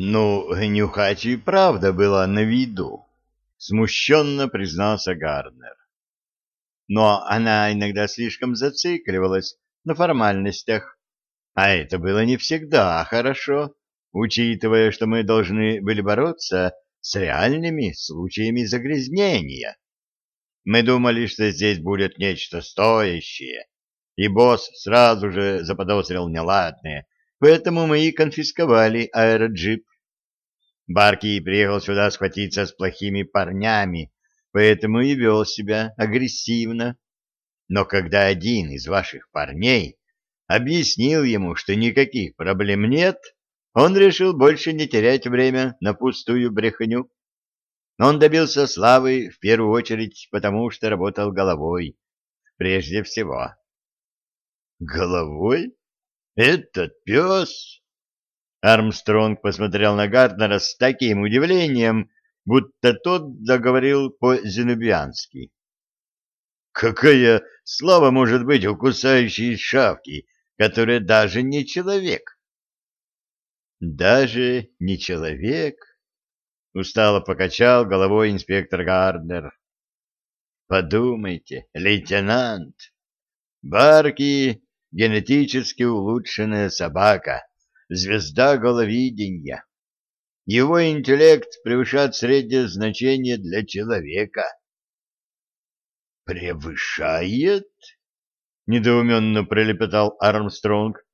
Ну, нюхач и правда была на виду, смущенно признался Гарднер. Но она иногда слишком зацикливалась на формальностях, а это было не всегда хорошо, учитывая, что мы должны были бороться с реальными случаями загрязнения. Мы думали, что здесь будет нечто стоящее, и босс сразу же заподозрил неладное, поэтому мы и конфисковали аэроджип. Барки приехал сюда схватиться с плохими парнями, поэтому и вел себя агрессивно. Но когда один из ваших парней объяснил ему, что никаких проблем нет, он решил больше не терять время на пустую брехню. Он добился славы в первую очередь потому, что работал головой, прежде всего. «Головой? Этот пес?» Армстронг посмотрел на Гарднера с таким удивлением, будто тот заговорил по-зенубиански. «Какая слава может быть у кусающей шавки, которая даже не человек?» «Даже не человек?» — устало покачал головой инспектор Гарднер. «Подумайте, лейтенант, Барки — генетически улучшенная собака» звезда головидения. Его интеллект превышает среднее значение для человека. «Превышает?» — недоуменно пролепетал Армстронг.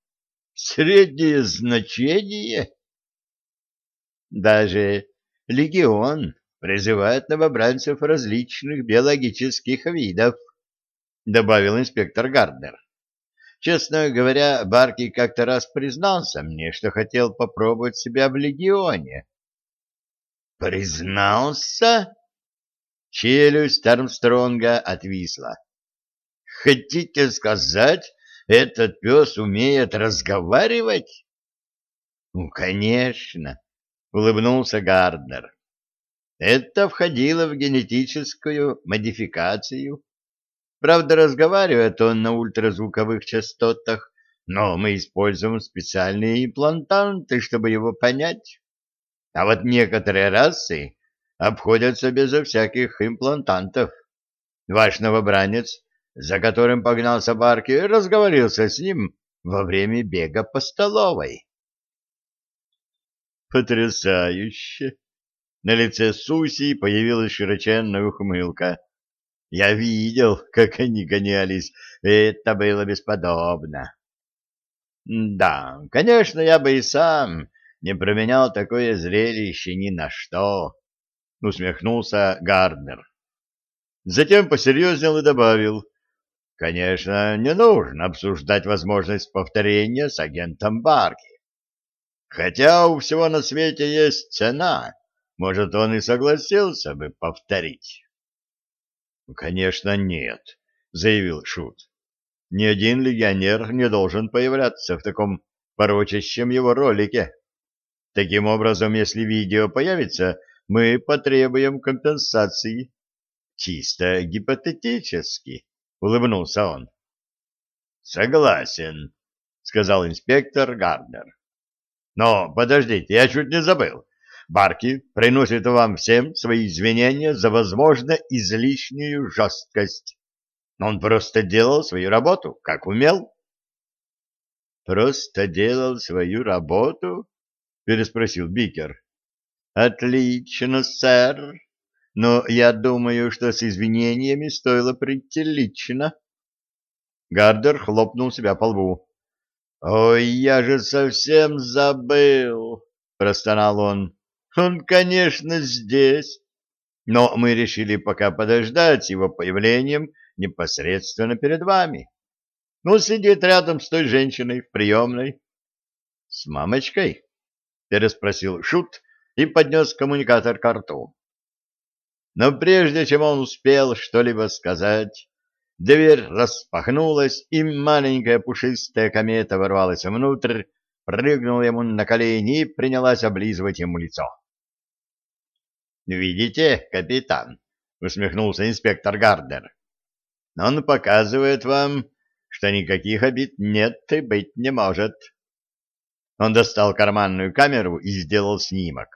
«Среднее значение?» «Даже легион призывает новобранцев различных биологических видов», — добавил инспектор Гарднер. Честно говоря, Барки как-то раз признался мне, что хотел попробовать себя в легионе. «Признался?» Челюсть Армстронга отвисла. «Хотите сказать, этот пес умеет разговаривать?» «Ну, конечно», — улыбнулся Гарднер. «Это входило в генетическую модификацию. Правда, разговаривает он на ультразвуковых частотах, но мы используем специальные имплантанты, чтобы его понять. А вот некоторые расы обходятся безо всяких имплантантов. Ваш новобранец, за которым погнался Барки, разговорился с ним во время бега по столовой. Потрясающе! На лице Суси появилась широченная ухмылка. Я видел, как они гонялись. Это было бесподобно. Да, конечно, я бы и сам не променял такое зрелище ни на что, усмехнулся Гарднер. Затем посерьезнел и добавил, конечно, не нужно обсуждать возможность повторения с агентом Барки. Хотя у всего на свете есть цена, может, он и согласился бы повторить. — Конечно, нет, — заявил Шут. — Ни один легионер не должен появляться в таком порочащем его ролике. Таким образом, если видео появится, мы потребуем компенсации. Чисто гипотетически, — улыбнулся он. — Согласен, — сказал инспектор Гарднер. — Но подождите, я чуть не забыл. Барки приносит вам всем свои извинения за, возможно, излишнюю жесткость. Он просто делал свою работу, как умел. «Просто делал свою работу?» — переспросил Бикер. «Отлично, сэр. Но я думаю, что с извинениями стоило прийти лично». Гардер хлопнул себя по лбу. «Ой, я же совсем забыл!» — простонал он. Он, конечно, здесь, но мы решили пока подождать его появлением непосредственно перед вами. Ну, сидит рядом с той женщиной в приемной. — С мамочкой? — переспросил Шут и поднес коммуникатор к рту. Но прежде чем он успел что-либо сказать, дверь распахнулась, и маленькая пушистая комета ворвалась внутрь, прыгнула ему на колени и принялась облизывать ему лицо. «Видите, капитан?» — усмехнулся инспектор Гардер. «Он показывает вам, что никаких обид нет и быть не может». Он достал карманную камеру и сделал снимок.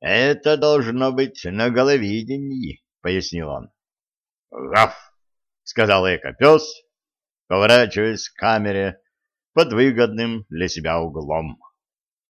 «Это должно быть на головидении», — пояснил он. «Гав!» — сказал эко-пес, поворачиваясь к камере под выгодным для себя углом.